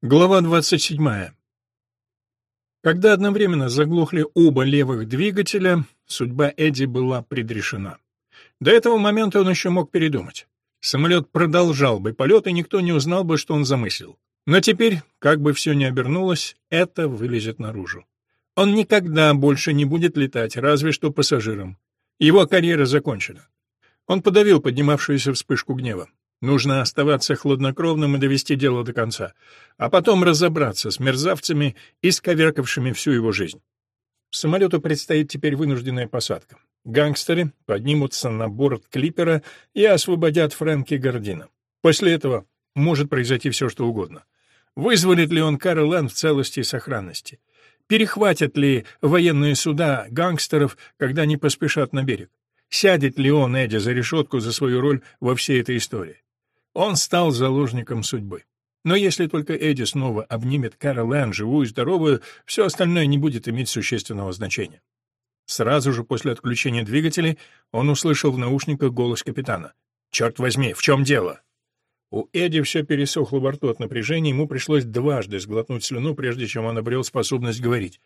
Глава 27. Когда одновременно заглохли оба левых двигателя, судьба Эдди была предрешена. До этого момента он еще мог передумать. Самолет продолжал бы полет, и никто не узнал бы, что он замыслил. Но теперь, как бы все ни обернулось, это вылезет наружу. Он никогда больше не будет летать, разве что пассажиром. Его карьера закончена. Он подавил поднимавшуюся вспышку гнева. Нужно оставаться хладнокровным и довести дело до конца, а потом разобраться с мерзавцами, исковеркавшими всю его жизнь. Самолету предстоит теперь вынужденная посадка. Гангстеры поднимутся на борт клипера и освободят Фрэнки Гордина. После этого может произойти все, что угодно. Вызволит ли он Карл в целости и сохранности? Перехватят ли военные суда гангстеров, когда они поспешат на берег? Сядет ли он, Эдди, за решетку за свою роль во всей этой истории? Он стал заложником судьбы. Но если только Эдди снова обнимет Кэрол Энн живую и здоровую, все остальное не будет иметь существенного значения. Сразу же после отключения двигателей он услышал в наушниках голос капитана. «Черт возьми, в чем дело?» У Эдди все пересохло во рту от напряжения, ему пришлось дважды сглотнуть слюну, прежде чем он обрел способность говорить.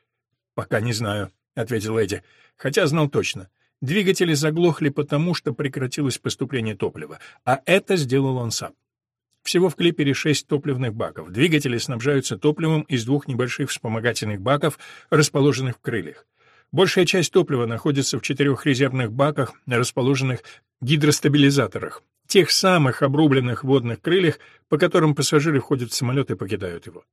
«Пока не знаю», — ответил Эдди, хотя знал точно. Двигатели заглохли потому, что прекратилось поступление топлива, а это сделал он сам. Всего в клипере шесть топливных баков. Двигатели снабжаются топливом из двух небольших вспомогательных баков, расположенных в крыльях. Большая часть топлива находится в четырех резервных баках, расположенных в гидростабилизаторах, тех самых обрубленных водных крыльях, по которым пассажиры входят в самолет и покидают его.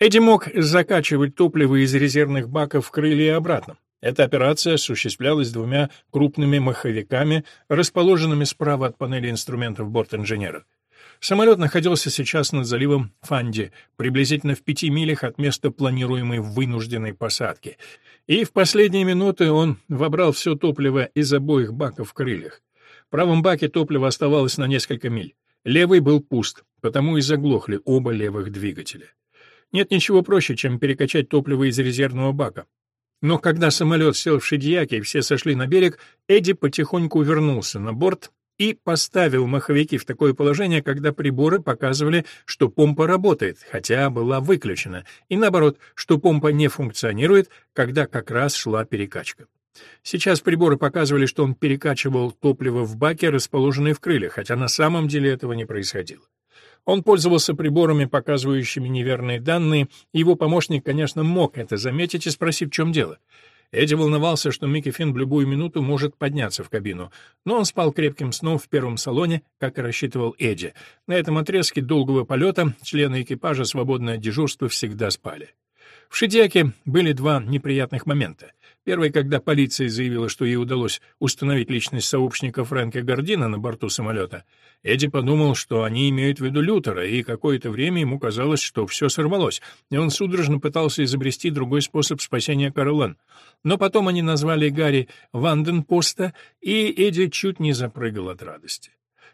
Эдди мог закачивать топливо из резервных баков в крылья и обратно. Эта операция осуществлялась двумя крупными маховиками, расположенными справа от панели инструментов борт-инженера. Самолет находился сейчас над заливом Фанди, приблизительно в пяти милях от места планируемой вынужденной посадки. И в последние минуты он вобрал все топливо из обоих баков в крыльях. В правом баке топливо оставалось на несколько миль. Левый был пуст, потому и заглохли оба левых двигателя. Нет ничего проще, чем перекачать топливо из резервного бака. Но когда самолет сел в Шидьяке и все сошли на берег, Эдди потихоньку вернулся на борт и поставил маховики в такое положение, когда приборы показывали, что помпа работает, хотя была выключена, и наоборот, что помпа не функционирует, когда как раз шла перекачка. Сейчас приборы показывали, что он перекачивал топливо в баке, расположенные в крыльях, хотя на самом деле этого не происходило. Он пользовался приборами, показывающими неверные данные, его помощник, конечно, мог это заметить и спросить, в чем дело. Эдди волновался, что Микки Финн в любую минуту может подняться в кабину, но он спал крепким сном в первом салоне, как и рассчитывал Эдди. На этом отрезке долгого полета члены экипажа, свободное от дежурства, всегда спали. В Шидяке были два неприятных момента. Первый, когда полиция заявила, что ей удалось установить личность сообщника Фрэнка Гордина на борту самолета, Эдди подумал, что они имеют в виду Лютера, и какое-то время ему казалось, что все сорвалось, и он судорожно пытался изобрести другой способ спасения Каролан. Но потом они назвали Гарри Ванденпоста, и Эдди чуть не запрыгал от радости.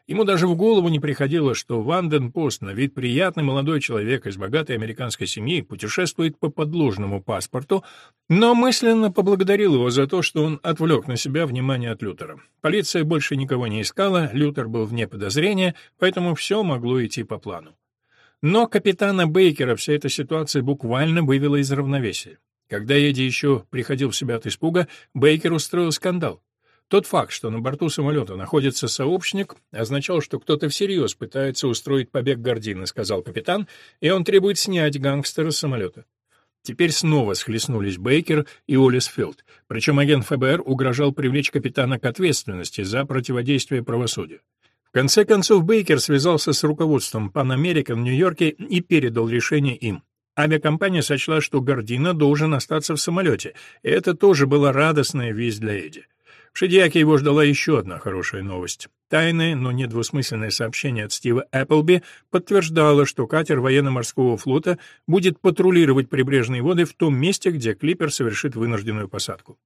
Ему даже в голову не приходило, что Ванден Пост, на вид приятный молодой человек из богатой американской семьи, путешествует по подложному паспорту, но мысленно поблагодарил его за то, что он отвлек на себя внимание от Лютера. Полиция больше никого не искала, Лютер был вне подозрения, поэтому все могло идти по плану. Но капитана Бейкера вся эта ситуация буквально вывела из равновесия. Когда Эдди еще приходил в себя от испуга, Бейкер устроил скандал. Тот факт, что на борту самолета находится сообщник, означал, что кто-то всерьез пытается устроить побег Гордины, сказал капитан, и он требует снять гангстера с самолета. Теперь снова схлестнулись Бейкер и Олисфилд, причем агент ФБР угрожал привлечь капитана к ответственности за противодействие правосудию. В конце концов Бейкер связался с руководством Pan American в Нью-Йорке и передал решение им. Авиакомпания сочла, что Гордина должен остаться в самолете, и это тоже была радостная весть для Эдди. Шедиаке его ждала еще одна хорошая новость. Тайное, но недвусмысленное сообщение от Стива Эпплби подтверждало, что катер военно-морского флота будет патрулировать прибрежные воды в том месте, где клипер совершит вынужденную посадку.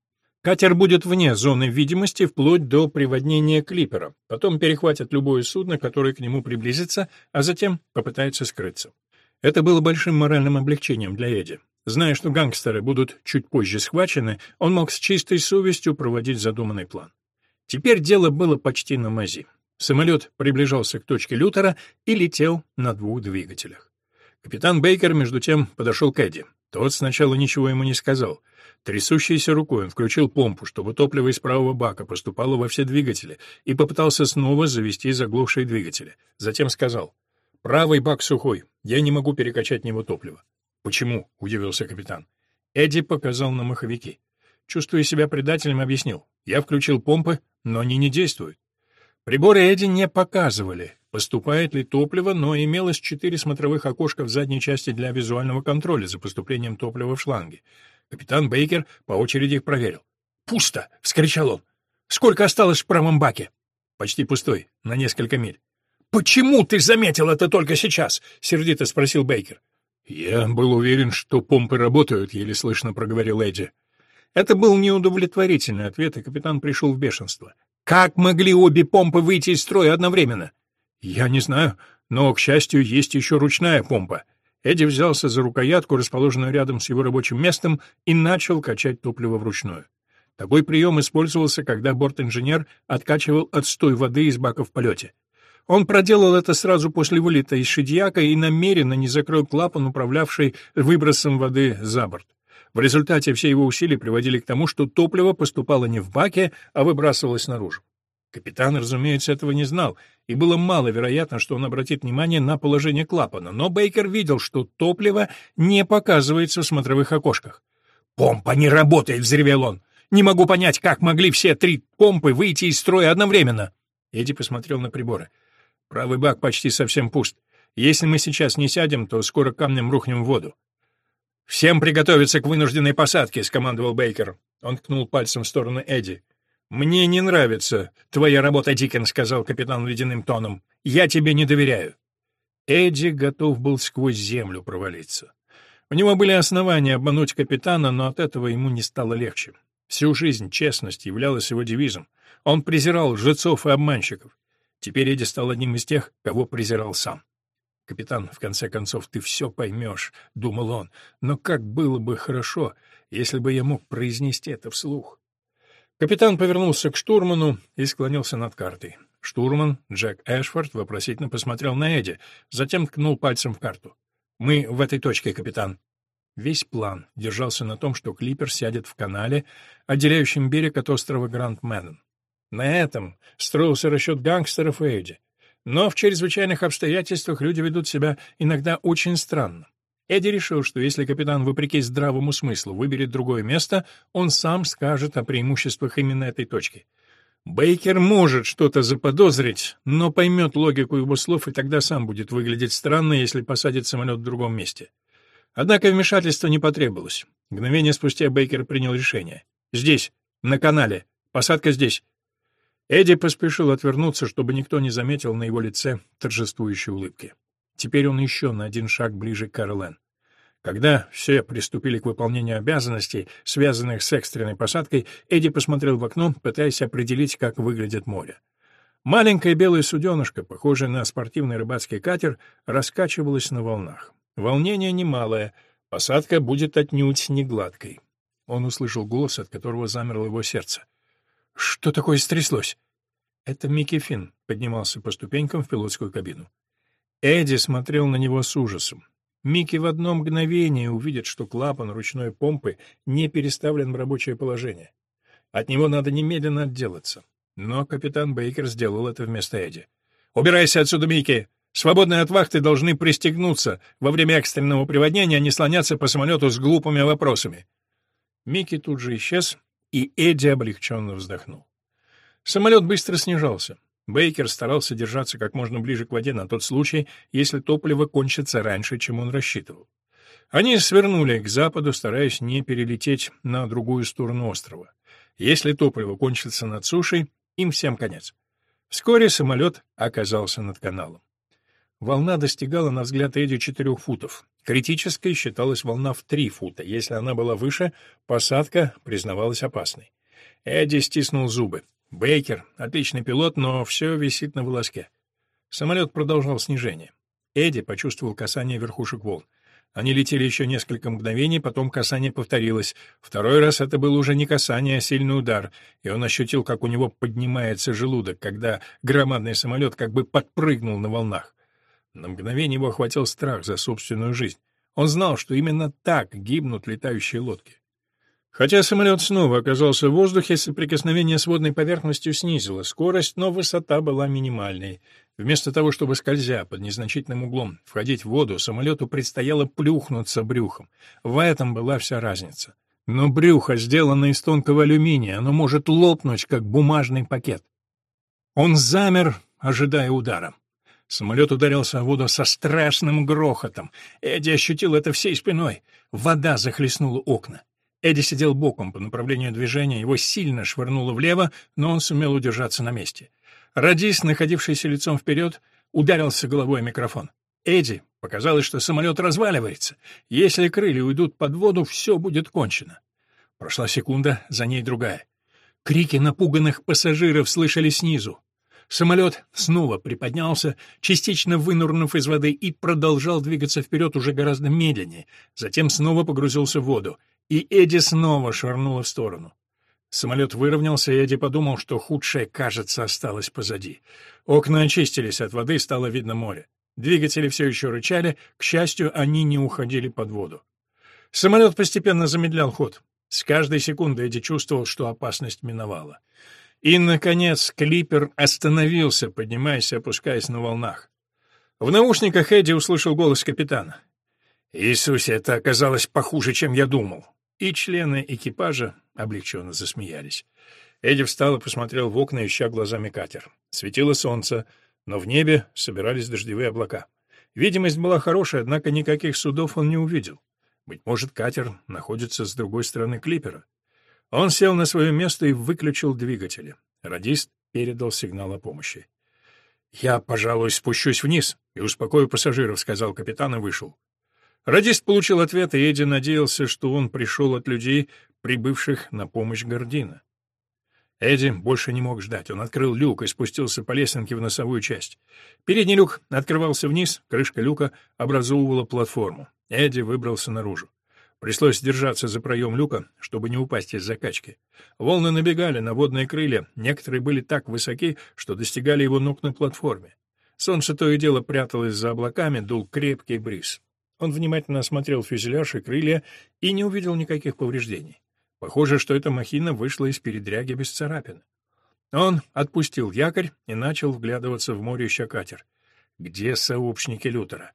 Катер будет вне зоны видимости вплоть до приводнения клипера, потом перехватит любое судно, которое к нему приблизится, а затем попытается скрыться. Это было большим моральным облегчением для Эдди. Зная, что гангстеры будут чуть позже схвачены, он мог с чистой совестью проводить задуманный план. Теперь дело было почти на мази. Самолет приближался к точке Лютера и летел на двух двигателях. Капитан Бейкер, между тем, подошел к Эдди. Тот сначала ничего ему не сказал. Трясущейся рукой он включил помпу, чтобы топливо из правого бака поступало во все двигатели, и попытался снова завести заглохшие двигатели. Затем сказал, «Правый бак сухой, я не могу перекачать в него топливо». «Почему?» — удивился капитан. Эдди показал на маховики. Чувствуя себя предателем, объяснил, «Я включил помпы, но они не действуют». Приборы Эдди не показывали, поступает ли топливо, но имелось четыре смотровых окошка в задней части для визуального контроля за поступлением топлива в шланги. Капитан Бейкер по очереди их проверил. «Пусто!» — вскричал он. «Сколько осталось в правом баке?» «Почти пустой, на несколько миль». «Почему ты заметил это только сейчас?» — сердито спросил Бейкер. «Я был уверен, что помпы работают», — еле слышно проговорил Эдди. Это был неудовлетворительный ответ, и капитан пришел в бешенство. «Как могли обе помпы выйти из строя одновременно?» «Я не знаю, но, к счастью, есть еще ручная помпа. Эдди взялся за рукоятку, расположенную рядом с его рабочим местом, и начал качать топливо вручную. Такой прием использовался, когда борт-инженер откачивал отстой воды из бака в полете. Он проделал это сразу после вылета из Шидьяка и намеренно не закрыл клапан, управлявший выбросом воды за борт. В результате все его усилия приводили к тому, что топливо поступало не в баке, а выбрасывалось наружу. Капитан, разумеется, этого не знал, и было маловероятно, что он обратит внимание на положение клапана, но Бейкер видел, что топливо не показывается в смотровых окошках. «Помпа не работает!» — взревел он. «Не могу понять, как могли все три помпы выйти из строя одновременно!» Эдди посмотрел на приборы. «Правый бак почти совсем пуст. Если мы сейчас не сядем, то скоро камнем рухнем в воду». «Всем приготовиться к вынужденной посадке!» — скомандовал Бейкер. Он ткнул пальцем в сторону Эдди. «Мне не нравится твоя работа, Дикен», — сказал капитан ледяным тоном. «Я тебе не доверяю». Эдди готов был сквозь землю провалиться. У него были основания обмануть капитана, но от этого ему не стало легче. Всю жизнь честность являлась его девизом. Он презирал лжецов и обманщиков. Теперь Эдди стал одним из тех, кого презирал сам. «Капитан, в конце концов, ты все поймешь», — думал он. «Но как было бы хорошо, если бы я мог произнести это вслух». Капитан повернулся к штурману и склонился над картой. Штурман, Джек Эшфорд, вопросительно посмотрел на Эдди, затем ткнул пальцем в карту. «Мы в этой точке, капитан». Весь план держался на том, что клипер сядет в канале, отделяющем берег от острова Гранд-Манан. На этом строился расчет гангстеров и. Но в чрезвычайных обстоятельствах люди ведут себя иногда очень странно. Эдди решил, что если капитан, вопреки здравому смыслу, выберет другое место, он сам скажет о преимуществах именно этой точки. Бейкер может что-то заподозрить, но поймет логику его слов и тогда сам будет выглядеть странно, если посадит самолет в другом месте. Однако вмешательства не потребовалось. Мгновение спустя Бейкер принял решение. «Здесь, на канале. Посадка здесь». Эдди поспешил отвернуться, чтобы никто не заметил на его лице торжествующей улыбки. Теперь он еще на один шаг ближе к Кэролен. Когда все приступили к выполнению обязанностей, связанных с экстренной посадкой, Эдди посмотрел в окно, пытаясь определить, как выглядит море. Маленькое белое суденышко, похожее на спортивный рыбацкий катер, раскачивалось на волнах. Волнение немалое, посадка будет отнюдь не гладкой. Он услышал голос, от которого замерло его сердце. «Что такое стряслось?» Это Микки Финн поднимался по ступенькам в пилотскую кабину. Эдди смотрел на него с ужасом. Микки в одно мгновение увидит, что клапан ручной помпы не переставлен в рабочее положение. От него надо немедленно отделаться. Но капитан Бейкер сделал это вместо Эдди. «Убирайся отсюда, Микки! Свободные от вахты должны пристегнуться во время экстренного приводнения, а не слоняться по самолету с глупыми вопросами». Микки тут же исчез, и Эдди облегченно вздохнул. Самолет быстро снижался. Бейкер старался держаться как можно ближе к воде на тот случай, если топливо кончится раньше, чем он рассчитывал. Они свернули к западу, стараясь не перелететь на другую сторону острова. Если топливо кончится над сушей, им всем конец. Вскоре самолет оказался над каналом. Волна достигала, на взгляд Эдди, четырех футов. Критической считалась волна в три фута. Если она была выше, посадка признавалась опасной. Эдди стиснул зубы. Бейкер — отличный пилот, но все висит на волоске. Самолет продолжал снижение. Эдди почувствовал касание верхушек волн. Они летели еще несколько мгновений, потом касание повторилось. Второй раз это было уже не касание, а сильный удар, и он ощутил, как у него поднимается желудок, когда громадный самолет как бы подпрыгнул на волнах. На мгновение его охватил страх за собственную жизнь. Он знал, что именно так гибнут летающие лодки. Хотя самолет снова оказался в воздухе, соприкосновение с водной поверхностью снизило скорость, но высота была минимальной. Вместо того, чтобы, скользя под незначительным углом, входить в воду, самолету предстояло плюхнуться брюхом. В этом была вся разница. Но брюхо сделано из тонкого алюминия, оно может лопнуть, как бумажный пакет. Он замер, ожидая удара. Самолет ударился о воду со страшным грохотом. Эдди ощутил это всей спиной. Вода захлестнула окна. Эдди сидел боком по направлению движения, его сильно швырнуло влево, но он сумел удержаться на месте. Радис, находившийся лицом вперед, ударился головой о микрофон. Эдди показалось, что самолет разваливается. Если крылья уйдут под воду, все будет кончено. Прошла секунда, за ней другая. Крики напуганных пассажиров слышали снизу. Самолет снова приподнялся, частично вынурнув из воды, и продолжал двигаться вперед уже гораздо медленнее. Затем снова погрузился в воду и Эдди снова швырнула в сторону. Самолет выровнялся, и Эдди подумал, что худшее, кажется, осталось позади. Окна очистились от воды, стало видно море. Двигатели все еще рычали, к счастью, они не уходили под воду. Самолет постепенно замедлял ход. С каждой секундой Эдди чувствовал, что опасность миновала. И, наконец, клипер остановился, поднимаясь и опускаясь на волнах. В наушниках Эдди услышал голос капитана. «Иисусе, это оказалось похуже, чем я думал». И члены экипажа облегченно засмеялись. Эдди встал и посмотрел в окна, ища глазами катер. Светило солнце, но в небе собирались дождевые облака. Видимость была хорошая, однако никаких судов он не увидел. Быть может, катер находится с другой стороны клипера. Он сел на свое место и выключил двигатели. Радист передал сигнал о помощи. «Я, пожалуй, спущусь вниз и успокою пассажиров», — сказал капитан и вышел. Радист получил ответ, и Эдди надеялся, что он пришел от людей, прибывших на помощь Гордина. Эдди больше не мог ждать. Он открыл люк и спустился по лесенке в носовую часть. Передний люк открывался вниз, крышка люка образовывала платформу. Эдди выбрался наружу. Пришлось держаться за проем люка, чтобы не упасть из закачки. Волны набегали на водные крылья, некоторые были так высоки, что достигали его ног на платформе. Солнце то и дело пряталось за облаками, дул крепкий бриз. Он внимательно осмотрел фюзеляж и крылья и не увидел никаких повреждений. Похоже, что эта махина вышла из передряги без царапин. Он отпустил якорь и начал вглядываться в море ища катер. Где сообщники Лютера?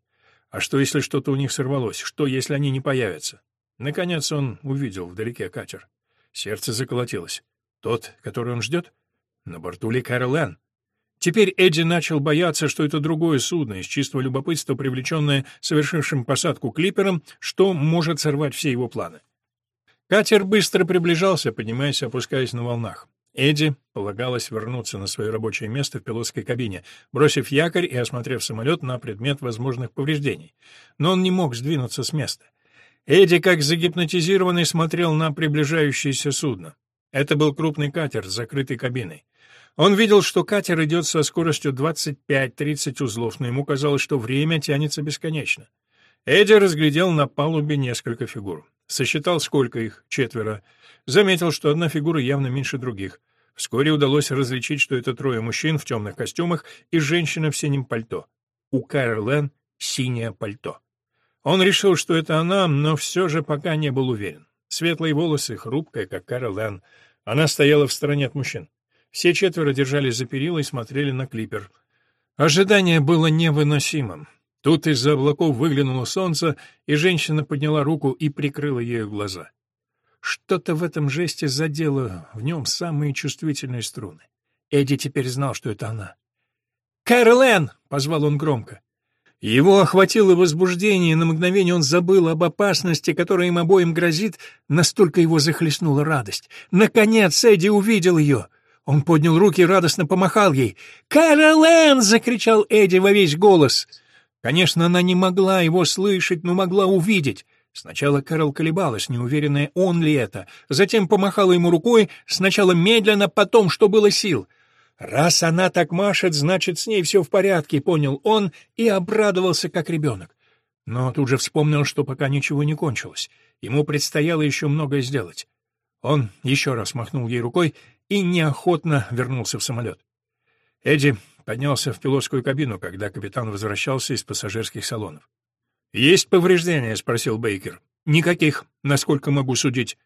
А что, если что-то у них сорвалось? Что, если они не появятся? Наконец он увидел вдалеке катер. Сердце заколотилось. Тот, который он ждет? На борту ли Кэрол Энн? Теперь Эдди начал бояться, что это другое судно, из чистого любопытства привлеченное совершившим посадку клипером, что может сорвать все его планы. Катер быстро приближался, поднимаясь и опускаясь на волнах. Эдди полагалось вернуться на свое рабочее место в пилотской кабине, бросив якорь и осмотрев самолет на предмет возможных повреждений. Но он не мог сдвинуться с места. Эдди, как загипнотизированный, смотрел на приближающееся судно. Это был крупный катер с закрытой кабиной. Он видел, что катер идет со скоростью 25-30 узлов, но ему казалось, что время тянется бесконечно. Эдди разглядел на палубе несколько фигур. Сосчитал, сколько их, четверо. Заметил, что одна фигура явно меньше других. Вскоре удалось различить, что это трое мужчин в темных костюмах и женщина в синем пальто. У Кэролэн синее пальто. Он решил, что это она, но все же пока не был уверен. Светлые волосы, хрупкая, как Кэролэн. Она стояла в стороне от мужчин. Все четверо держались за перила и смотрели на клипер. Ожидание было невыносимым. Тут из-за облаков выглянуло солнце, и женщина подняла руку и прикрыла ею глаза. Что-то в этом жесте задело в нем самые чувствительные струны. Эдди теперь знал, что это она. «Кэролэн!» — позвал он громко. Его охватило возбуждение, и на мгновение он забыл об опасности, которая им обоим грозит, настолько его захлестнула радость. Наконец Эдди увидел ее. Он поднял руки и радостно помахал ей. «Каролен!» — закричал Эдди во весь голос. Конечно, она не могла его слышать, но могла увидеть. Сначала Кэрол колебалась, неуверенная, он ли это. Затем помахала ему рукой, сначала медленно, потом, что было сил. «Раз она так машет, значит, с ней все в порядке», — понял он и обрадовался, как ребенок. Но тут же вспомнил, что пока ничего не кончилось. Ему предстояло еще многое сделать. Он еще раз махнул ей рукой и неохотно вернулся в самолет. Эдди поднялся в пилотскую кабину, когда капитан возвращался из пассажирских салонов. «Есть повреждения?» — спросил Бейкер. «Никаких, насколько могу судить».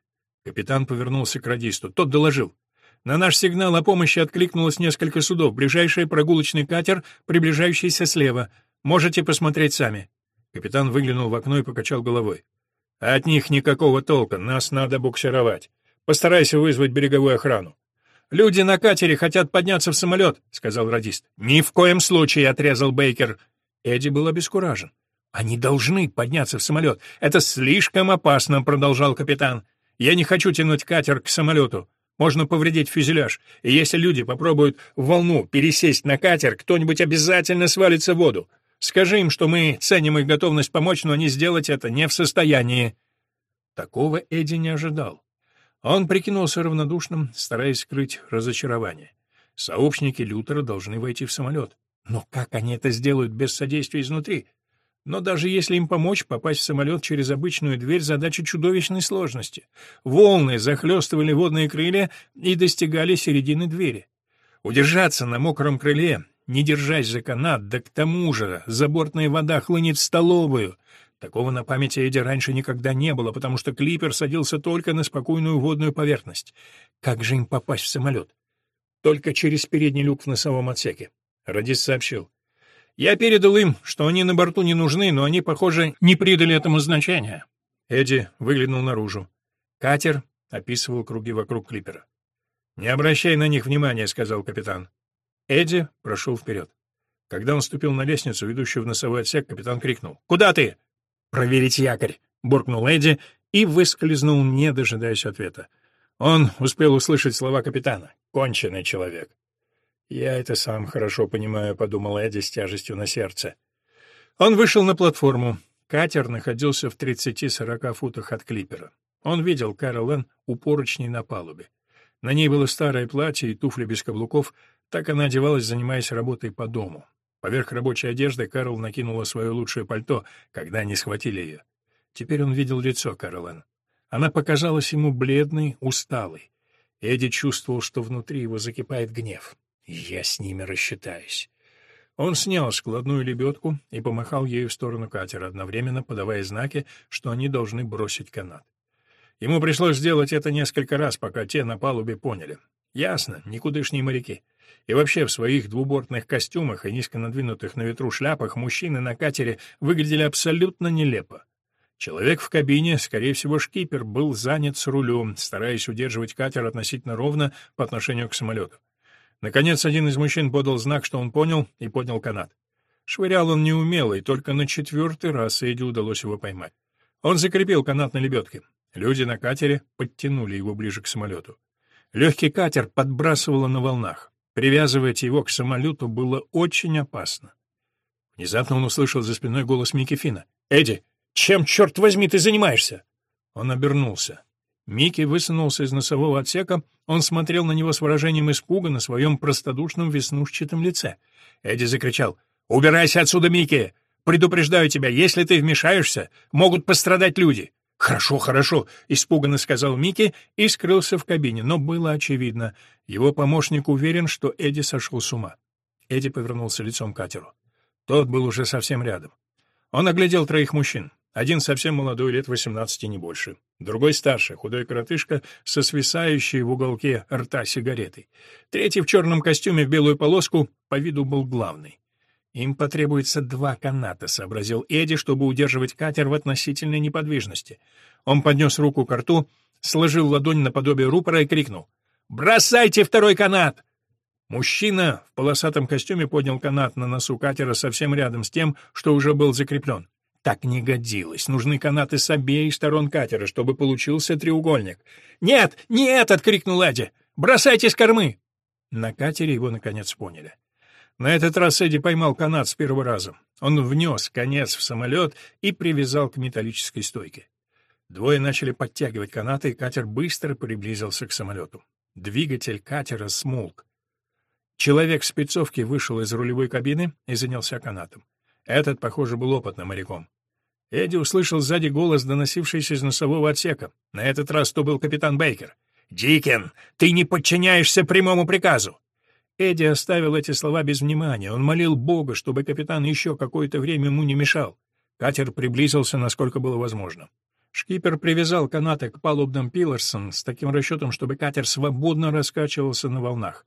Капитан повернулся к радисту. Тот доложил. На наш сигнал о помощи откликнулось несколько судов. Ближайший прогулочный катер, приближающийся слева. Можете посмотреть сами. Капитан выглянул в окно и покачал головой. От них никакого толка, нас надо буксировать. Постарайся вызвать береговую охрану. Люди на катере хотят подняться в самолет», — сказал радист. Ни в коем случае, отрезал Бейкер. Эдди был обескуражен. Они должны подняться в самолет. Это слишком опасно, продолжал капитан. Я не хочу тянуть катер к самолету. Можно повредить фюзеляж, и если люди попробуют в волну пересесть на катер, кто-нибудь обязательно свалится в воду. Скажи им, что мы ценим их готовность помочь, но они сделать это не в состоянии». Такого Эдди не ожидал. Он прикинулся равнодушным, стараясь скрыть разочарование. Сообщники Лютера должны войти в самолет. Но как они это сделают без содействия изнутри? Но даже если им помочь попасть в самолет через обычную дверь, задача чудовищной сложности. Волны захлестывали водные крылья и достигали середины двери. Удержаться на мокром крыле, не держась за канат, да к тому же забортная вода хлынет в столовую. Такого на памяти Эдди раньше никогда не было, потому что клипер садился только на спокойную водную поверхность. Как же им попасть в самолет? Только через передний люк в носовом отсеке. Радис сообщил. Я передал им, что они на борту не нужны, но они, похоже, не придали этому значения. Эдди выглянул наружу. Катер описывал круги вокруг клипера. «Не обращай на них внимания», — сказал капитан. Эдди прошел вперед. Когда он ступил на лестницу, ведущую в носовой отсек, капитан крикнул. «Куда ты?» «Проверить якорь», — буркнул Эдди и выскользнул, не дожидаясь ответа. Он успел услышать слова капитана. «Конченый человек». «Я это сам хорошо понимаю», — подумал Эдди с тяжестью на сердце. Он вышел на платформу. Катер находился в 30-40 футах от клипера. Он видел Кэрол у поручней на палубе. На ней было старое платье и туфли без каблуков, так она одевалась, занимаясь работой по дому. Поверх рабочей одежды Кэрол накинула свое лучшее пальто, когда они схватили ее. Теперь он видел лицо Кэролэн. Она показалась ему бледной, усталой. Эдди чувствовал, что внутри его закипает гнев. Я с ними рассчитаюсь. Он снял складную лебедку и помахал ею в сторону катера, одновременно подавая знаки, что они должны бросить канат. Ему пришлось сделать это несколько раз, пока те на палубе поняли. Ясно, никудышние моряки. И вообще в своих двубортных костюмах и низко надвинутых на ветру шляпах мужчины на катере выглядели абсолютно нелепо. Человек в кабине, скорее всего, шкипер, был занят с рулем, стараясь удерживать катер относительно ровно по отношению к самолету. Наконец, один из мужчин подал знак, что он понял, и поднял канат. Швырял он неумело, и только на четвертый раз Эдди удалось его поймать. Он закрепил канат на лебедке. Люди на катере подтянули его ближе к самолету. Легкий катер подбрасывало на волнах. Привязывать его к самолету было очень опасно. Внезапно он услышал за спиной голос Микки Фина. «Эдди, чем, черт возьми, ты занимаешься?» Он обернулся. Микки высунулся из носового отсека, он смотрел на него с выражением испуга на своем простодушном веснушчатом лице. Эдди закричал «Убирайся отсюда, Микки! Предупреждаю тебя, если ты вмешаешься, могут пострадать люди!» «Хорошо, хорошо», — испуганно сказал Микки и скрылся в кабине, но было очевидно. Его помощник уверен, что Эдди сошел с ума. Эдди повернулся лицом к катеру. Тот был уже совсем рядом. Он оглядел троих мужчин. Один совсем молодой, лет восемнадцати, не больше. Другой старше, худой коротышка со свисающей в уголке рта сигаретой. Третий в черном костюме в белую полоску, по виду был главный. «Им потребуется два каната», — сообразил Эдди, чтобы удерживать катер в относительной неподвижности. Он поднес руку к рту, сложил ладонь наподобие рупора и крикнул. «Бросайте второй канат!» Мужчина в полосатом костюме поднял канат на носу катера совсем рядом с тем, что уже был закреплен. Так не годилось. Нужны канаты с обеих сторон катера, чтобы получился треугольник. «Нет! Нет!» — открикнул Эдди. «Бросайте с кормы!» На катере его наконец поняли. На этот раз Эдди поймал канат с первого раза. Он внес конец в самолет и привязал к металлической стойке. Двое начали подтягивать канаты, и катер быстро приблизился к самолету. Двигатель катера смолк. Человек в спецовке вышел из рулевой кабины и занялся канатом. Этот, похоже, был опытным моряком. Эдди услышал сзади голос, доносившийся из носового отсека. На этот раз то был капитан Бейкер. «Дикин, ты не подчиняешься прямому приказу!» Эдди оставил эти слова без внимания. Он молил Бога, чтобы капитан еще какое-то время ему не мешал. Катер приблизился, насколько было возможно. Шкипер привязал канаты к палубным пилорсам с таким расчетом, чтобы катер свободно раскачивался на волнах.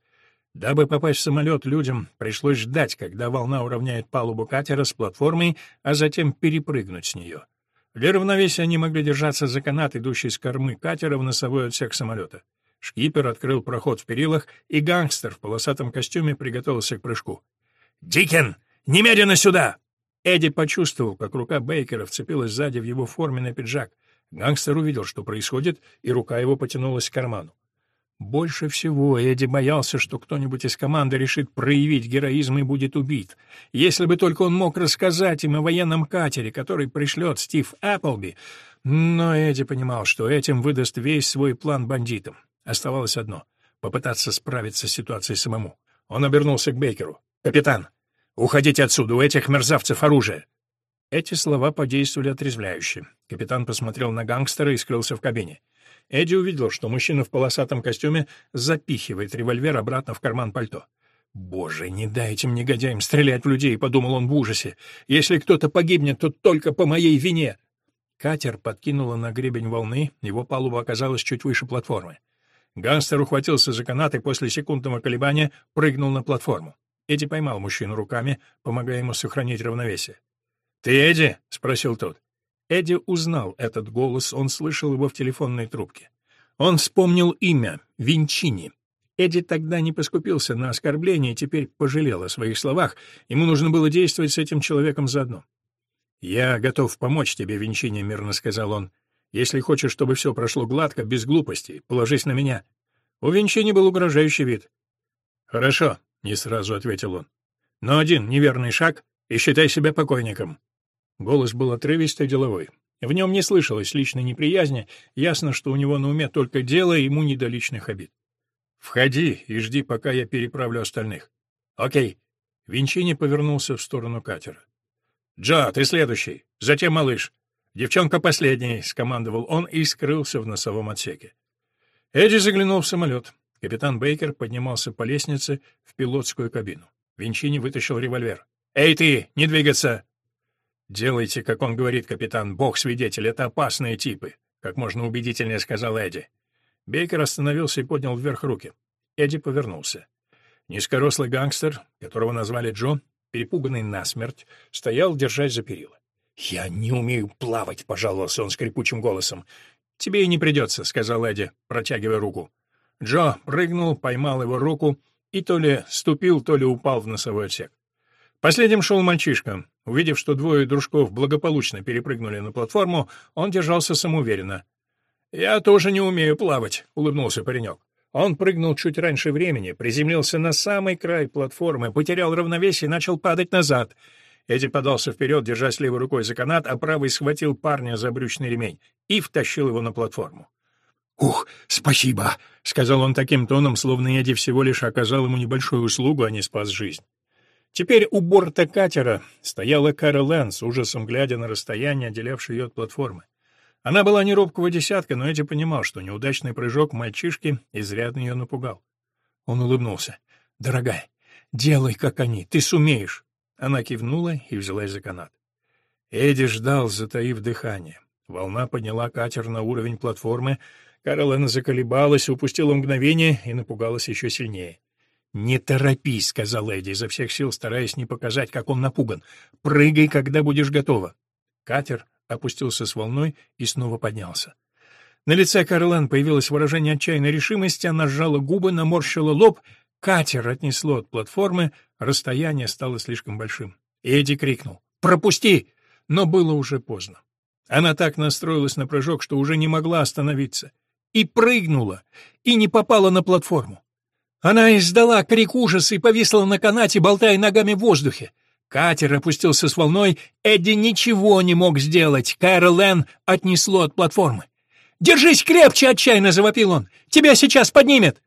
Дабы попасть в самолет, людям пришлось ждать, когда волна уравняет палубу катера с платформой, а затем перепрыгнуть с нее. Для равновесия они могли держаться за канат, идущий с кормы катера в носовой отсек самолета. Шкипер открыл проход в перилах, и гангстер в полосатом костюме приготовился к прыжку. «Дикен, немедленно сюда!» Эдди почувствовал, как рука Бейкера вцепилась сзади в его форменный пиджак. Гангстер увидел, что происходит, и рука его потянулась к карману. Больше всего Эдди боялся, что кто-нибудь из команды решит проявить героизм и будет убит. Если бы только он мог рассказать им о военном катере, который пришлет Стив Эпплби. Но Эдди понимал, что этим выдаст весь свой план бандитам. Оставалось одно — попытаться справиться с ситуацией самому. Он обернулся к Бейкеру. «Капитан, «Уходите отсюда, у этих мерзавцев оружие!» Эти слова подействовали отрезвляюще. Капитан посмотрел на гангстера и скрылся в кабине. Эдди увидел, что мужчина в полосатом костюме запихивает револьвер обратно в карман пальто. «Боже, не дайте мне негодяям стрелять в людей», — подумал он в ужасе. «Если кто-то погибнет, то только по моей вине». Катер подкинуло на гребень волны, его палуба оказалась чуть выше платформы. Гангстер ухватился за канат и после секундного колебания прыгнул на платформу. Эдди поймал мужчину руками, помогая ему сохранить равновесие. «Ты Эдди?» — спросил тот. Эдди узнал этот голос, он слышал его в телефонной трубке. Он вспомнил имя — Винчини. Эдди тогда не поскупился на оскорбление и теперь пожалел о своих словах. Ему нужно было действовать с этим человеком заодно. «Я готов помочь тебе, Винчини», — мирно сказал он. «Если хочешь, чтобы все прошло гладко, без глупостей, положись на меня». У Винчини был угрожающий вид. «Хорошо, не сразу ответил он. Но один неверный шаг, и считай себя покойником. Голос был отрывистый деловой. В нем не слышалось личной неприязни, ясно, что у него на уме только дело, ему не до личных обид. «Входи и жди, пока я переправлю остальных». «Окей». Винчини повернулся в сторону катера. «Джо, ты следующий, затем малыш. Девчонка последний», — скомандовал он и скрылся в носовом отсеке. Эдди заглянул в самолет. Капитан Бейкер поднимался по лестнице в пилотскую кабину. Винчини вытащил револьвер. «Эй ты, не двигаться!» «Делайте, как он говорит, капитан, бог свидетель, это опасные типы», — как можно убедительнее сказал Эдди. Бейкер остановился и поднял вверх руки. Эдди повернулся. Низкорослый гангстер, которого назвали Джо, перепуганный насмерть, стоял, держась за перила. «Я не умею плавать», — пожаловался он скрипучим голосом. «Тебе и не придется», — сказал Эдди, протягивая руку. Джо прыгнул, поймал его руку и то ли ступил, то ли упал в носовой отсек. Последним шел мальчишка. Увидев, что двое дружков благополучно перепрыгнули на платформу, он держался самоуверенно. «Я тоже не умею плавать», — улыбнулся паренек. Он прыгнул чуть раньше времени, приземлился на самый край платформы, потерял равновесие и начал падать назад. Эдди подался вперед, держась левой рукой за канат, а правой схватил парня за брючный ремень и втащил его на платформу. «Ух, спасибо!» — сказал он таким тоном, словно Эдди всего лишь оказал ему небольшую услугу, а не спас жизнь. Теперь у борта катера стояла Кара Лэн, с ужасом глядя на расстояние, отделявшее ее от платформы. Она была не робкого десятка, но Эдди понимал, что неудачный прыжок мальчишки изрядно ее напугал. Он улыбнулся. «Дорогая, делай, как они, ты сумеешь!» Она кивнула и взялась за канат. Эдди ждал, затаив дыхание. Волна подняла катер на уровень платформы, Каролина заколебалась, упустила мгновение и напугалась еще сильнее. «Не торопись», — сказал Эдди, изо всех сил стараясь не показать, как он напуган. «Прыгай, когда будешь готова». Катер опустился с волной и снова поднялся. На лице Каролин появилось выражение отчаянной решимости, она сжала губы, наморщила лоб. Катер отнесло от платформы, расстояние стало слишком большим. Эдди крикнул «Пропусти!» Но было уже поздно. Она так настроилась на прыжок, что уже не могла остановиться и прыгнула, и не попала на платформу. Она издала крик ужаса и повисла на канате, болтая ногами в воздухе. Катер опустился с волной, Эдди ничего не мог сделать, Кэрол Энн отнесло от платформы. «Держись крепче!» — отчаянно завопил он. «Тебя сейчас поднимет!»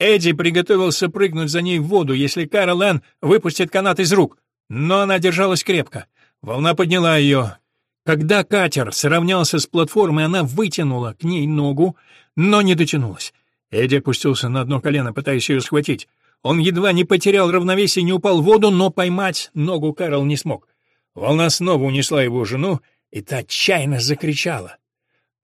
Эдди приготовился прыгнуть за ней в воду, если Кэрол Энн выпустит канат из рук. Но она держалась крепко. Волна подняла ее. Когда катер сравнялся с платформой, она вытянула к ней ногу, но не дотянулась. Эдди опустился на одно колено, пытаясь ее схватить. Он едва не потерял равновесие и не упал в воду, но поймать ногу Кэрол не смог. Волна снова унесла его жену, и та отчаянно закричала.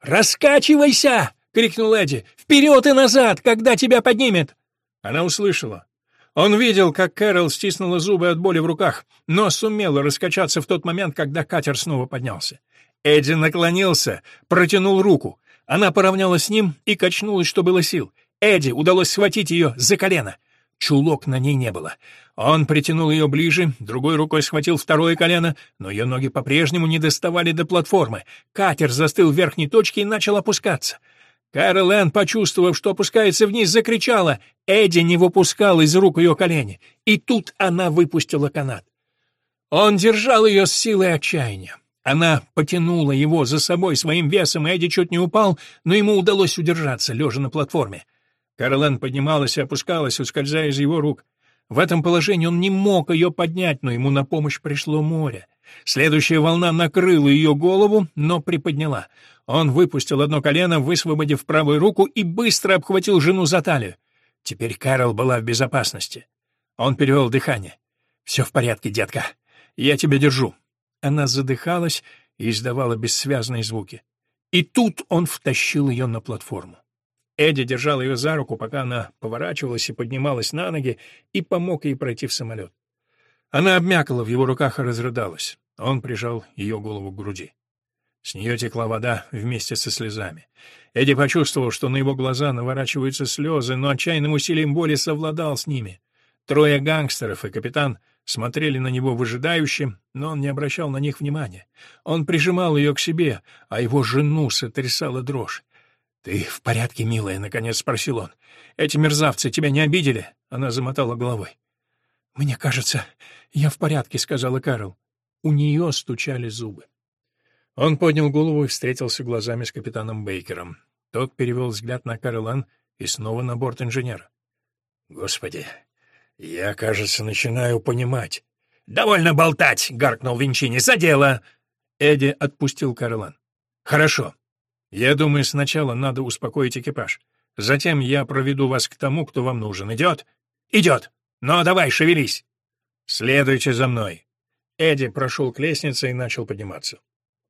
«Раскачивайся!» — крикнул Эдди. «Вперед и назад, когда тебя поднимет!» Она услышала. Он видел, как Кэрол стиснула зубы от боли в руках, но сумела раскачаться в тот момент, когда катер снова поднялся. Эдди наклонился, протянул руку. Она поравнялась с ним и качнулась, что было сил. Эдди удалось схватить ее за колено. Чулок на ней не было. Он притянул ее ближе, другой рукой схватил второе колено, но ее ноги по-прежнему не доставали до платформы. Катер застыл в верхней точке и начал опускаться. Кэрол Энн, почувствовав, что опускается вниз, закричала. Эдди не выпускал из рук ее колени. И тут она выпустила канат. Он держал ее с силой отчаяния. Она потянула его за собой своим весом, и Эдди чуть не упал, но ему удалось удержаться, лежа на платформе. Кэролэн поднималась и опускалась, ускользая из его рук. В этом положении он не мог ее поднять, но ему на помощь пришло море. Следующая волна накрыла ее голову, но приподняла. Он выпустил одно колено, высвободив правую руку, и быстро обхватил жену за талию. Теперь Кэрол была в безопасности. Он перевел дыхание. «Все в порядке, детка. Я тебя держу». Она задыхалась и издавала бессвязные звуки. И тут он втащил ее на платформу. Эдди держал ее за руку, пока она поворачивалась и поднималась на ноги, и помог ей пройти в самолет. Она обмякла в его руках и разрыдалась. Он прижал ее голову к груди. С нее текла вода вместе со слезами. Эдди почувствовал, что на его глаза наворачиваются слезы, но отчаянным усилием боли совладал с ними. Трое гангстеров и капитан смотрели на него выжидающе, но он не обращал на них внимания. Он прижимал ее к себе, а его жену сотрясала дрожь. «Ты в порядке, милая?» — наконец спросил он. «Эти мерзавцы тебя не обидели?» Она замотала головой. «Мне кажется, я в порядке», — сказала Карл. У нее стучали зубы. Он поднял голову и встретился глазами с капитаном Бейкером. Тот перевел взгляд на Карл и снова на борт инженера. «Господи, я, кажется, начинаю понимать». «Довольно болтать!» — гаркнул Винчини. «За дело!» Эдди отпустил Карлан. «Хорошо. Я думаю, сначала надо успокоить экипаж. Затем я проведу вас к тому, кто вам нужен. Идет? Идет. Ну, давай, шевелись. Следуйте за мной. Эдди прошел к лестнице и начал подниматься.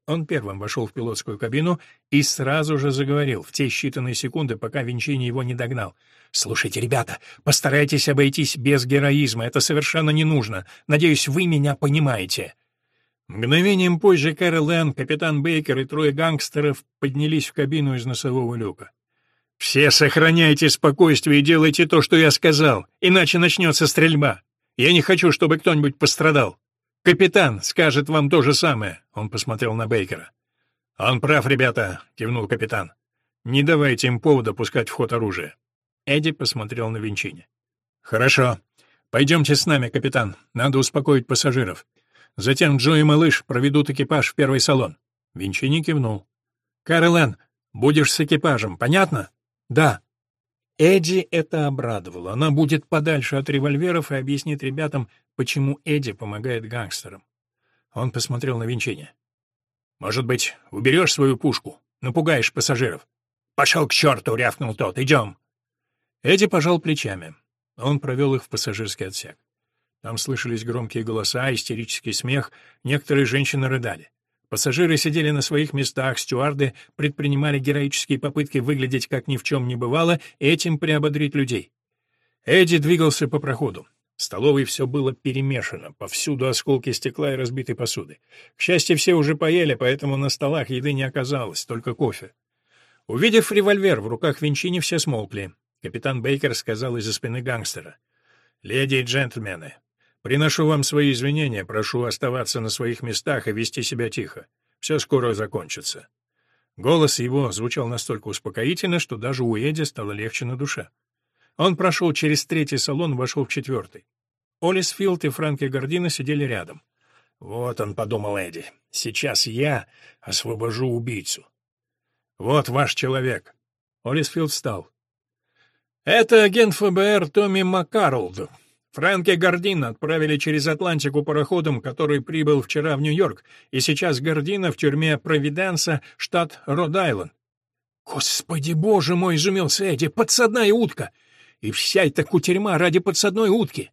Он первым вошел в пилотскую кабину и сразу же заговорил, в те считанные секунды, пока Винчини его не догнал. «Слушайте, ребята, постарайтесь обойтись без героизма, это совершенно не нужно. Надеюсь, вы меня понимаете». Мгновением позже Кэрол Энн, капитан Бейкер и трое гангстеров поднялись в кабину из носового люка. «Все сохраняйте спокойствие и делайте то, что я сказал, иначе начнется стрельба. Я не хочу, чтобы кто-нибудь пострадал. Капитан скажет вам то же самое», — он посмотрел на Бейкера. «Он прав, ребята», — кивнул капитан. «Не давайте им повода пускать в ход оружие». Эдди посмотрел на Винчини. «Хорошо. Пойдемте с нами, капитан. Надо успокоить пассажиров. Затем Джо и малыш проведут экипаж в первый салон. Винчини кивнул. «Каролен, будешь с экипажем, понятно?» «Да». Эдди это обрадовало. Она будет подальше от револьверов и объяснит ребятам, почему Эдди помогает гангстерам. Он посмотрел на Винчини. «Может быть, уберешь свою пушку? Напугаешь пассажиров?» «Пошел к черту!» — рявкнул тот. «Идем!» Эдди пожал плечами. Он провел их в пассажирский отсек. Там слышались громкие голоса, истерический смех, некоторые женщины рыдали. Пассажиры сидели на своих местах, стюарды предпринимали героические попытки выглядеть как ни в чем не бывало, этим приободрить людей. Эдди двигался по проходу. В столовой все было перемешано, повсюду осколки стекла и разбитой посуды. К счастью, все уже поели, поэтому на столах еды не оказалось, только кофе. Увидев револьвер в руках Винчини, все смолкли. Капитан Бейкер сказал из-за спины гангстера. «Леди и джентльмены, Приношу вам свои извинения, прошу оставаться на своих местах и вести себя тихо. Все скоро закончится». Голос его звучал настолько успокоительно, что даже у Эдди стало легче на душе. Он прошел через третий салон вошел в четвертый. Олис Филд и Фрэнки Гордина сидели рядом. «Вот он», — подумал Эдди, — «сейчас я освобожу убийцу». «Вот ваш человек». Олис Филд встал. «Это агент ФБР Томми Маккарлд. Фрэнки Гордина отправили через Атлантику пароходом, который прибыл вчера в Нью-Йорк, и сейчас Гордина в тюрьме Провиденса, штат Род-Айленд. «Господи боже мой!» — изумился Эдди. «Подсадная утка! И вся эта кутерьма ради подсадной утки.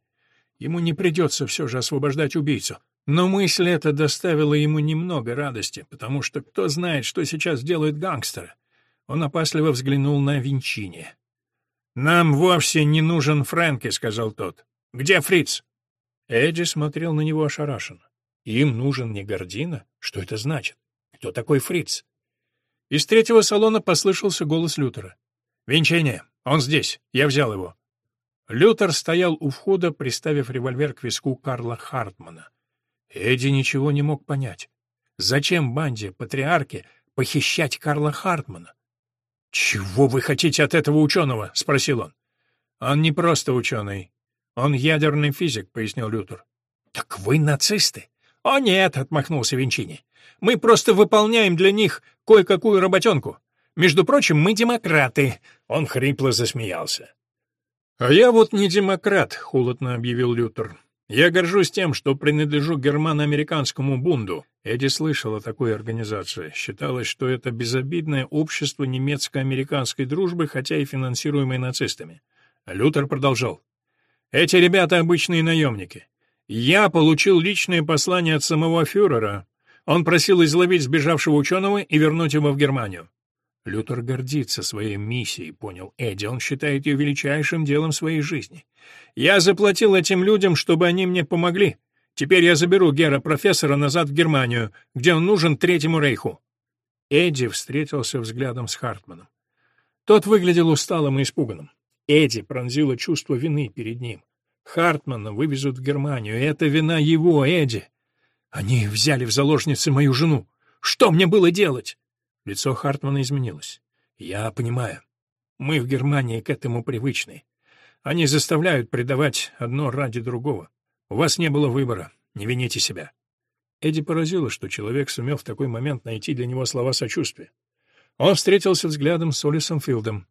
Ему не придется все же освобождать убийцу. Но мысль эта доставила ему немного радости, потому что кто знает, что сейчас делают гангстеры. Он опасливо взглянул на Винчини. «Нам вовсе не нужен Фрэнки», — сказал тот. «Где Фриц?» Эдди смотрел на него ошарашенно. «Им нужен не Гордина? Что это значит? Кто такой Фриц?» Из третьего салона послышался голос Лютера. «Винчини, он здесь. Я взял его». Лютер стоял у входа, приставив револьвер к виску Карла Хартмана. Эдди ничего не мог понять. Зачем банде, патриарке, похищать Карла Хартмана? «Чего вы хотите от этого ученого?» — спросил он. «Он не просто ученый. Он ядерный физик», — пояснил Лютер. «Так вы нацисты?» «О нет», — отмахнулся Винчини. «Мы просто выполняем для них кое-какую работенку. Между прочим, мы демократы». Он хрипло засмеялся. «А я вот не демократ», — холодно объявил Лютер. Я горжусь тем, что принадлежу германо-американскому бунду. Эдди слышал о такой организации. Считалось, что это безобидное общество немецко-американской дружбы, хотя и финансируемое нацистами. Лютер продолжал. Эти ребята обычные наемники. Я получил личное послание от самого фюрера. Он просил изловить сбежавшего ученого и вернуть его в Германию. Лютер гордится своей миссией, понял Эдди. Он считает ее величайшим делом своей жизни. Я заплатил этим людям, чтобы они мне помогли. Теперь я заберу Гера профессора назад в Германию, где он нужен Третьему Рейху. Эдди встретился взглядом с Хартманом. Тот выглядел усталым и испуганным. Эдди пронзило чувство вины перед ним. Хартмана вывезут в Германию, это вина его, Эдди. Они взяли в заложницы мою жену. Что мне было делать? Лицо Хартмана изменилось. «Я понимаю. Мы в Германии к этому привычны. Они заставляют предавать одно ради другого. У вас не было выбора. Не вините себя». Эдди поразило, что человек сумел в такой момент найти для него слова сочувствия. Он встретился взглядом с Олисом Филдом.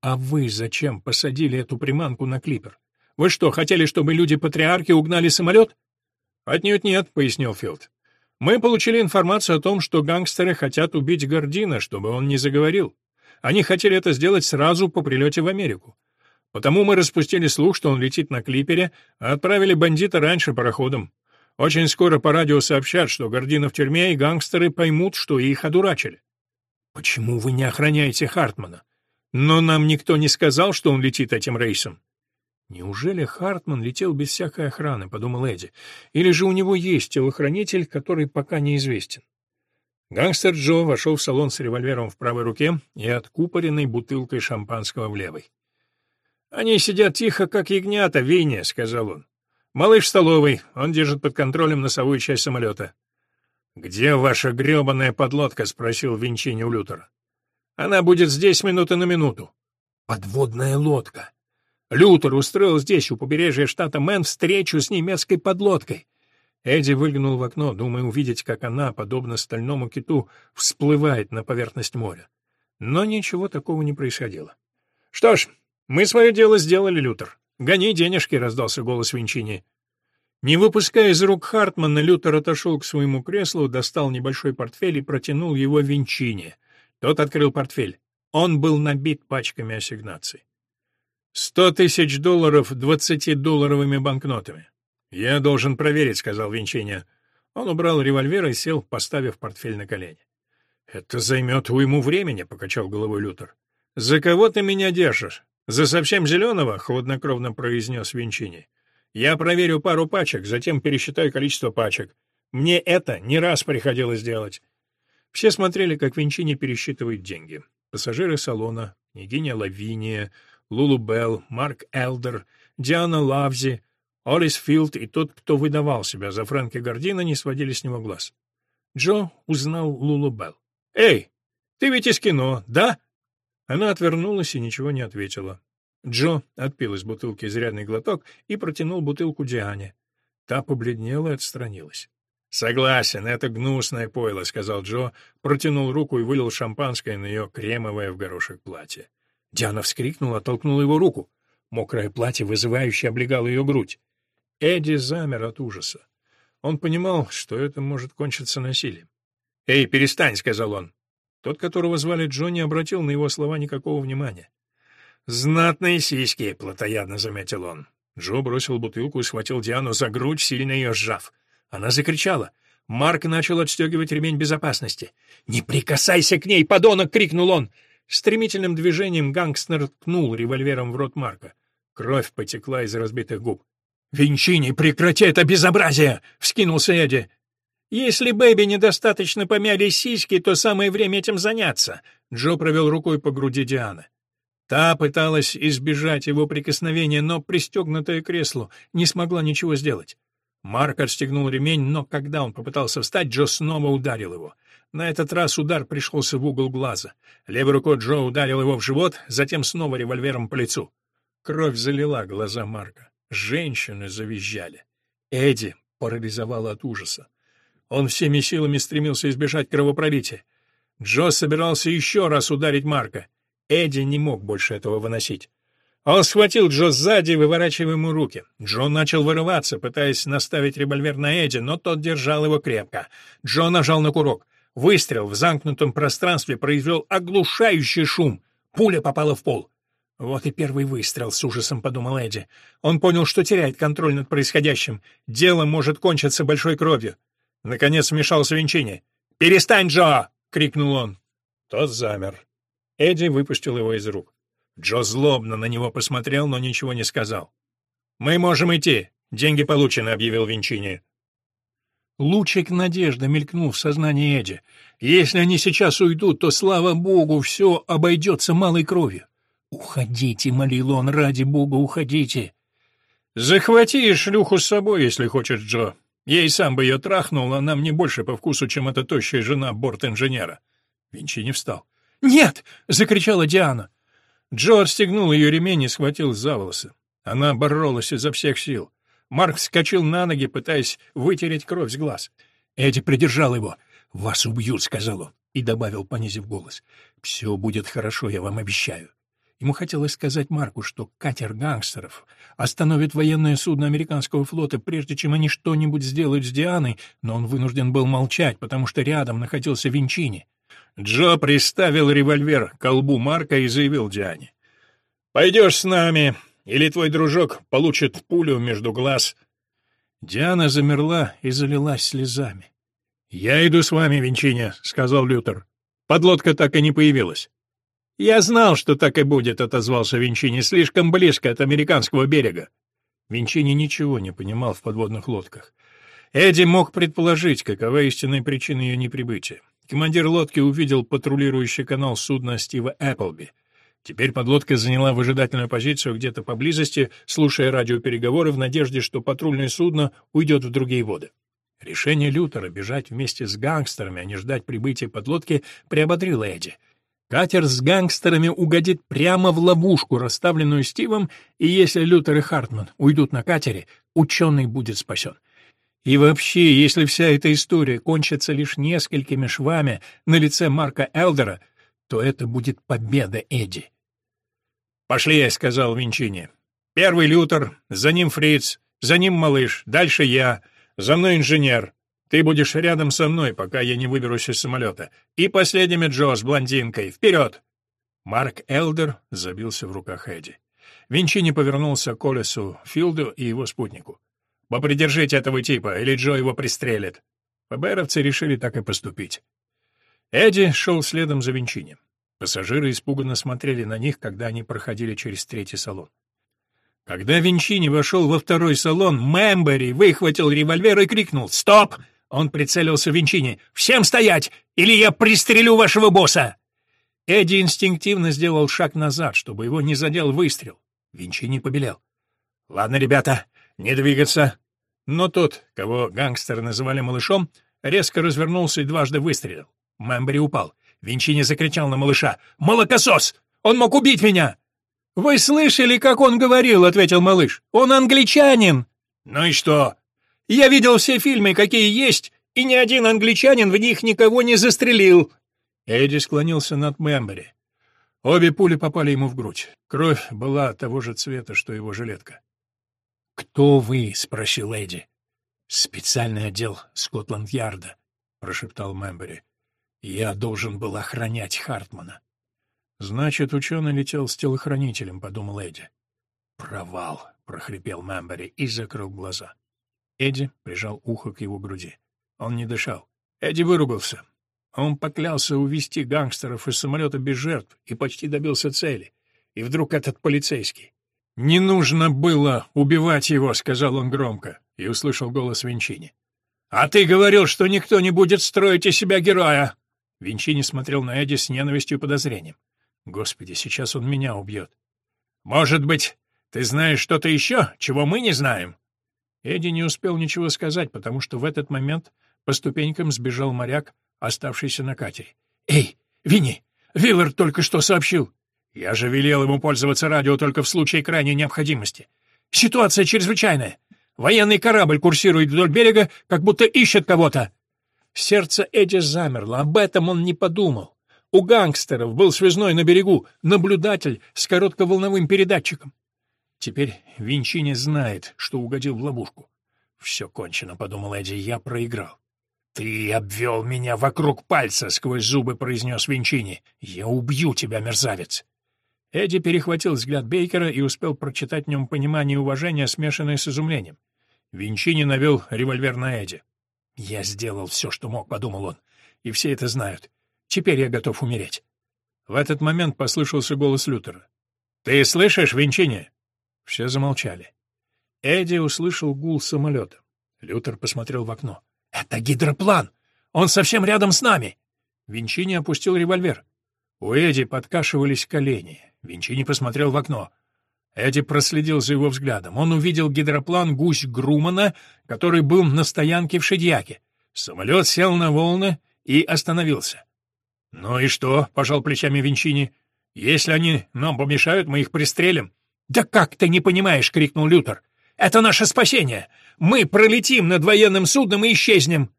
«А вы зачем посадили эту приманку на клипер? Вы что, хотели, чтобы люди-патриархи угнали самолет?» «Отнюдь нет», — пояснил Филд. Мы получили информацию о том, что гангстеры хотят убить Гордина, чтобы он не заговорил. Они хотели это сделать сразу по прилете в Америку. Потому мы распустили слух, что он летит на клипере, а отправили бандита раньше пароходом. Очень скоро по радио сообщат, что Гордина в тюрьме, и гангстеры поймут, что их одурачили. Почему вы не охраняете Хартмана? Но нам никто не сказал, что он летит этим рейсом. «Неужели Хартман летел без всякой охраны?» — подумал Эдди. «Или же у него есть телохранитель, который пока неизвестен?» Гангстер Джо вошел в салон с револьвером в правой руке и откупоренной бутылкой шампанского в левой. «Они сидят тихо, как ягнята, Винни», — сказал он. «Малыш в столовой, он держит под контролем носовую часть самолета». «Где ваша гребаная подлодка?» — спросил Винчини у Лютера. «Она будет здесь минуты на минуту». «Подводная лодка», Лютер устроил здесь, у побережья штата Мэн, встречу с немецкой подлодкой. Эдди выглянул в окно, думая увидеть, как она, подобно стальному киту, всплывает на поверхность моря. Но ничего такого не происходило. «Что ж, мы свое дело сделали, Лютер. Гони денежки», — раздался голос Винчини. Не выпуская из рук Хартмана, Лютер отошел к своему креслу, достал небольшой портфель и протянул его Винчини. Тот открыл портфель. Он был набит пачками ассигнаций. «Сто тысяч долларов двадцатидолларовыми банкнотами». «Я должен проверить», — сказал Винчини. Он убрал револьвер и сел, поставив портфель на колени. «Это займет уйму времени», — покачал головой Лютер. «За кого ты меня держишь? За совсем зеленого?» — хладнокровно произнес Винчини. «Я проверю пару пачек, затем пересчитаю количество пачек. Мне это не раз приходилось делать». Все смотрели, как Винчини пересчитывает деньги. Пассажиры салона, княгиня Лавиния, Лулу Белл, Марк Элдер, Диана Лавзи, Олис Филд и тот, кто выдавал себя за Фрэнки Гордина, не сводили с него глаз. Джо узнал Лулу Белл. «Эй, ты ведь из кино, да?» Она отвернулась и ничего не ответила. Джо отпил из бутылки изрядный глоток и протянул бутылку Диане. Та побледнела и отстранилась. «Согласен, это гнусное пойло», — сказал Джо, протянул руку и вылил шампанское на ее кремовое в горошек платье. Диана вскрикнула, оттолкнула его руку. Мокрое платье вызывающе облегало ее грудь. Эдди замер от ужаса. Он понимал, что это может кончиться насилием. «Эй, перестань», — сказал он. Тот, которого звали Джонни, обратил на его слова никакого внимания. «Знатные сиськи», — плотоядно заметил он. Джо бросил бутылку и схватил Диану за грудь, сильно ее сжав. Она закричала. Марк начал отстегивать ремень безопасности. «Не прикасайся к ней, подонок!» — крикнул он. Стремительным движением гангстер ткнул револьвером в рот Марка. Кровь потекла из разбитых губ. «Винчини, прекрати это безобразие!» — вскинулся Эдди. «Если Бэби недостаточно помяли сиськи, то самое время этим заняться», — Джо провел рукой по груди Дианы. Та пыталась избежать его прикосновения, но, пристегнутая к креслу, не смогла ничего сделать. Марк отстегнул ремень, но когда он попытался встать, Джо снова ударил его. На этот раз удар пришелся в угол глаза. Левой рукой Джо ударил его в живот, затем снова револьвером по лицу. Кровь залила глаза Марка. Женщины завизжали. Эдди парализовала от ужаса. Он всеми силами стремился избежать кровопролития. Джо собирался еще раз ударить Марка. Эдди не мог больше этого выносить. Он схватил Джо сзади, выворачивая ему руки. Джо начал вырываться, пытаясь наставить револьвер на Эдди, но тот держал его крепко. Джо нажал на курок. Выстрел в замкнутом пространстве произвел оглушающий шум. Пуля попала в пол. Вот и первый выстрел, с ужасом подумал Эдди. Он понял, что теряет контроль над происходящим. Дело может кончиться большой кровью. Наконец вмешался Винчини. «Перестань, Джо!» — крикнул он. Тот замер. Эдди выпустил его из рук. Джо злобно на него посмотрел, но ничего не сказал. «Мы можем идти. Деньги получены», — объявил Винчини. Лучик надежды мелькнул в сознании Эдди. «Если они сейчас уйдут, то, слава богу, все обойдется малой кровью». «Уходите», — молил он, — «ради бога, уходите». «Захвати шлюху с собой, если хочешь, Джо. Я и сам бы ее трахнул, она мне больше по вкусу, чем эта тощая жена борт-инженера». Винчини встал. «Нет!» — закричала Диана. Джо отстегнул ее ремень и схватил за волосы. Она боролась изо всех сил. Марк вскочил на ноги, пытаясь вытереть кровь с глаз. Эдди придержал его. «Вас убьют», — сказал он, и добавил, понизив голос. «Все будет хорошо, я вам обещаю». Ему хотелось сказать Марку, что катер гангстеров остановит военное судно американского флота, прежде чем они что-нибудь сделают с Дианой, но он вынужден был молчать, потому что рядом находился Винчини. Джо приставил револьвер к колбу Марка и заявил Диане. «Пойдешь с нами, или твой дружок получит пулю между глаз». Диана замерла и залилась слезами. «Я иду с вами, Винчиня», — сказал Лютер. «Подлодка так и не появилась». «Я знал, что так и будет», — отозвался Винчини, — «слишком близко от американского берега». Винчини ничего не понимал в подводных лодках. Эдди мог предположить, какова истинная причина ее неприбытия. Командир лодки увидел патрулирующий канал судна Стива Эпплби. Теперь подлодка заняла выжидательную позицию где-то поблизости, слушая радиопереговоры в надежде, что патрульное судно уйдет в другие воды. Решение Лютера бежать вместе с гангстерами, а не ждать прибытия подлодки, приободрило Эдди. Катер с гангстерами угодит прямо в ловушку, расставленную Стивом, и если Лютер и Хартман уйдут на катере, ученый будет спасен. И вообще, если вся эта история кончится лишь несколькими швами на лице Марка Элдера, то это будет победа Эдди. «Пошли», — сказал Винчини. «Первый Лютер, за ним Фриц, за ним малыш, дальше я, за мной инженер. Ты будешь рядом со мной, пока я не выберусь из самолета. И последними Джо с блондинкой. Вперед!» Марк Элдер забился в руках Эдди. Винчини повернулся к Олесу Филду и его спутнику. Попридержите этого типа, или Джо его пристрелит. ФБРовцы решили так и поступить. Эдди шел следом за Винчини. Пассажиры испуганно смотрели на них, когда они проходили через третий салон. Когда Винчини вошел во второй салон, Мэмбери выхватил револьвер и крикнул «Стоп!» Он прицелился в Винчини. «Всем стоять! Или я пристрелю вашего босса!» Эдди инстинктивно сделал шаг назад, чтобы его не задел выстрел. Винчини побелел. «Ладно, ребята, не двигаться!» Но тот, кого гангстеры называли малышом, резко развернулся и дважды выстрелил. Мэмбри упал. Винчини закричал на малыша. «Молокосос! Он мог убить меня!» «Вы слышали, как он говорил?» — ответил малыш. «Он англичанин!» «Ну и что?» «Я видел все фильмы, какие есть, и ни один англичанин в них никого не застрелил!» Эдди склонился над Мэмбери. Обе пули попали ему в грудь. Кровь была того же цвета, что его жилетка. «Кто вы?» — спросил Эдди. «Специальный отдел Скотланд-Ярда», — прошептал Мэмбери. «Я должен был охранять Хартмана». «Значит, ученый летел с телохранителем», — подумал Эдди. «Провал», — прохрипел Мэмбери и закрыл глаза. Эдди прижал ухо к его груди. Он не дышал. Эдди выругался. Он поклялся увести гангстеров из самолета без жертв и почти добился цели. И вдруг этот полицейский. «Не нужно было убивать его», — сказал он громко, и услышал голос Винчини. «А ты говорил, что никто не будет строить из себя героя!» Винчини смотрел на Эдди с ненавистью и подозрением. «Господи, сейчас он меня убьет!» «Может быть, ты знаешь что-то еще, чего мы не знаем?» Эдди не успел ничего сказать, потому что в этот момент по ступенькам сбежал моряк, оставшийся на катере. «Эй, Винни, Виллард только что сообщил!» «Я же велел ему пользоваться радио только в случае крайней необходимости. Ситуация чрезвычайная. Военный корабль курсирует вдоль берега, как будто ищет кого-то». Сердце Эдди замерло, об этом он не подумал. У гангстеров был связной на берегу, наблюдатель с коротковолновым передатчиком. Теперь Винчи не знает, что угодил в ловушку. «Все кончено», — подумал Эдди, — «я проиграл». «Ты обвел меня вокруг пальца», — сквозь зубы произнес Винчини. «Я убью тебя, мерзавец!» Эдди перехватил взгляд Бейкера и успел прочитать в нем понимание и уважение, смешанное с изумлением. Винчини навел револьвер на Эдди. «Я сделал все, что мог», — подумал он, — «и все это знают. Теперь я готов умереть». В этот момент послышался голос Лютера. «Ты слышишь, Винчини?» Все замолчали. Эдди услышал гул самолета. Лютер посмотрел в окно. «Это гидроплан! Он совсем рядом с нами!» Винчини опустил револьвер. У Эдди подкашивались колени. Винчини посмотрел в окно. Эдди проследил за его взглядом. Он увидел гидроплан «Гусь Грумана», который был на стоянке в Шедьяке. Самолет сел на волны и остановился. «Ну и что?» — пожал плечами Винчини. «Если они нам помешают, мы их пристрелим». «Да как ты не понимаешь!» — крикнул Лютер. «Это наше спасение! Мы пролетим над военным судном и исчезнем!»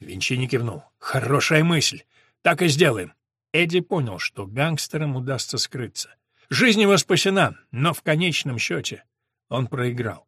Винчини кивнул. «Хорошая мысль. Так и сделаем». Эдди понял, что гангстерам удастся скрыться. Жизнь его спасена, но в конечном счете он проиграл.